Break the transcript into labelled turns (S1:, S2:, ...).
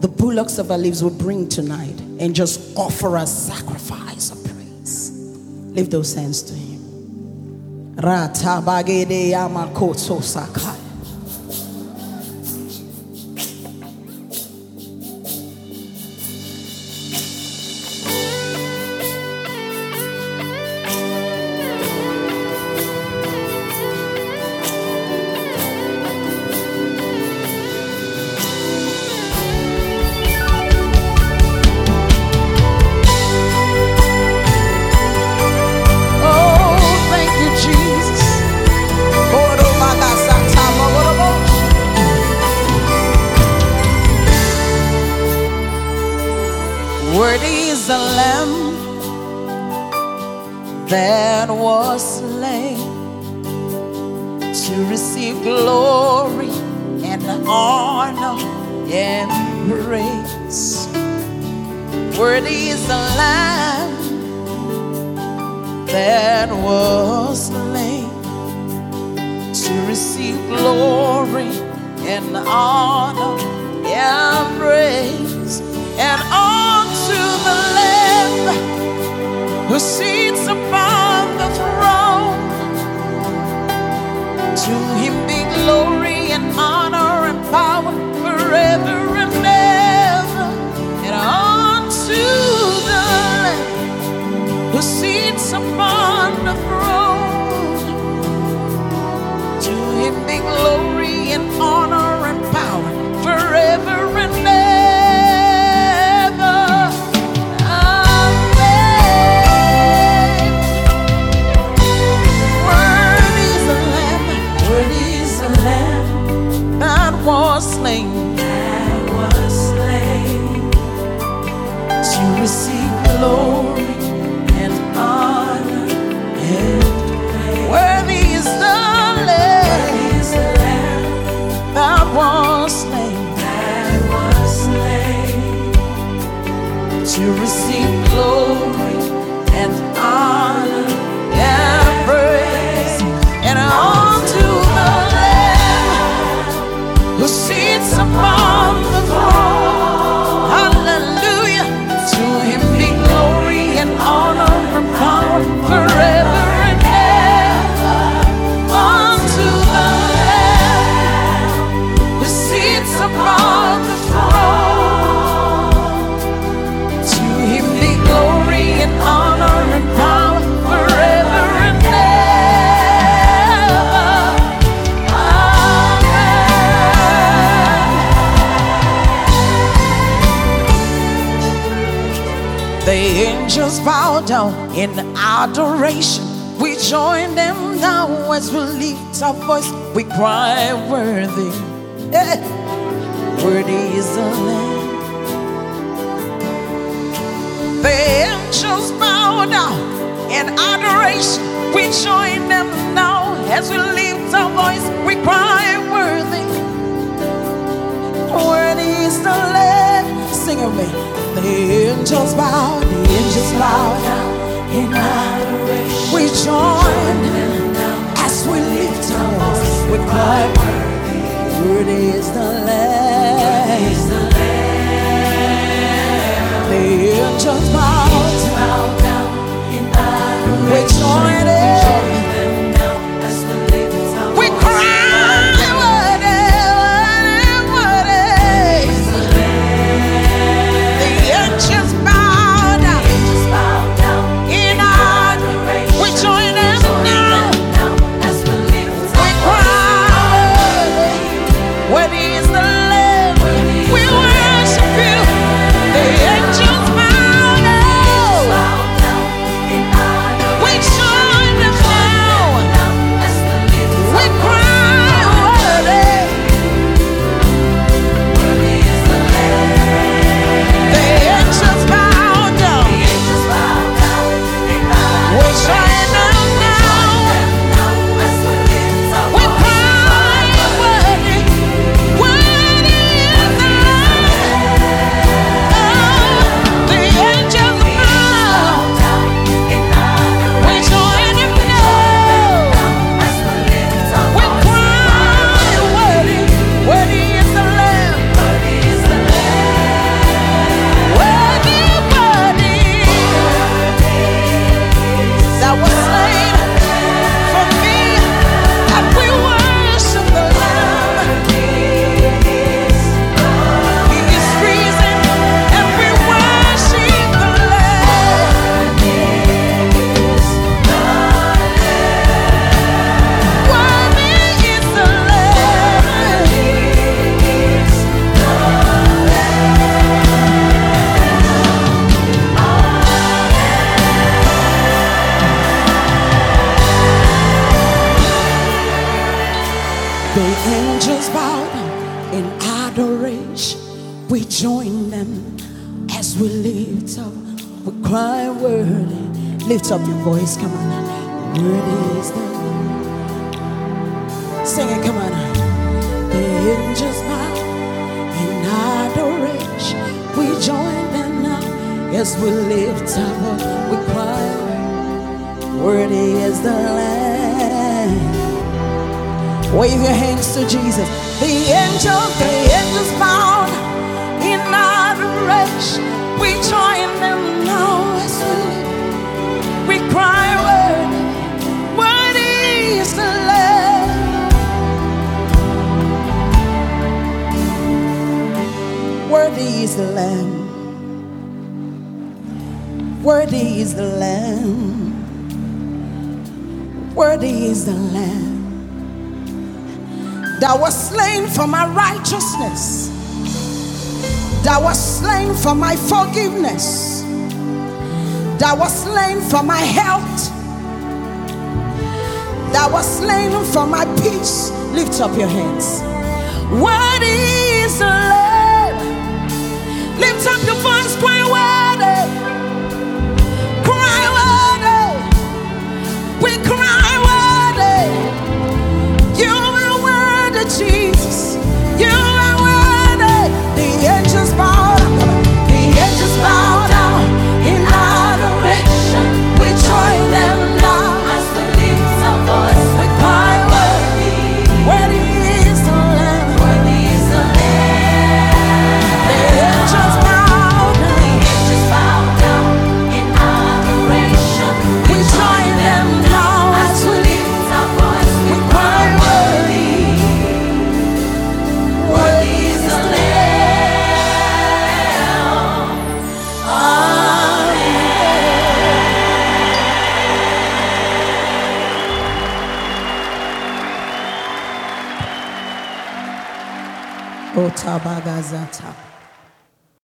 S1: the bullocks of our lives will bring tonight and just offer a sacrifice of praise. Lift those hands to Him. Worthy is the Lamb that was slain to receive glory and honor and praise. Worthy is the Lamb that was slain to receive glory and honor and praise who sits to receive glory The angels bow down in adoration. We join them now as we lift our voice. We cry, Worthy, eh, worthy is the Lamb. The angels bow down in adoration. We join them now as we lift our voice. We cry, Worthy, worthy is the Lamb. Sing with me. The angels bow, the angels bow in adoration. We join as we lift our voice. We cry, Worthy is the Lamb. The angels bow as we lift up, we cry, Worthy. Lift up your voice, come on. Worthy is the Sing it, come on. The angels bow in adoration. We join them now as we lift up, we cry, Worthy is the Lamb. Wave your hands to Jesus. The angels, the angels bow Worthy is the Lamb. Worthy is the Lamb that was slain for my righteousness, that was slain for my forgiveness, that was slain for my health, that was slain for my peace. Lift up your hands. Worthy is the Lamb. Lift up your voice, Otabagazata.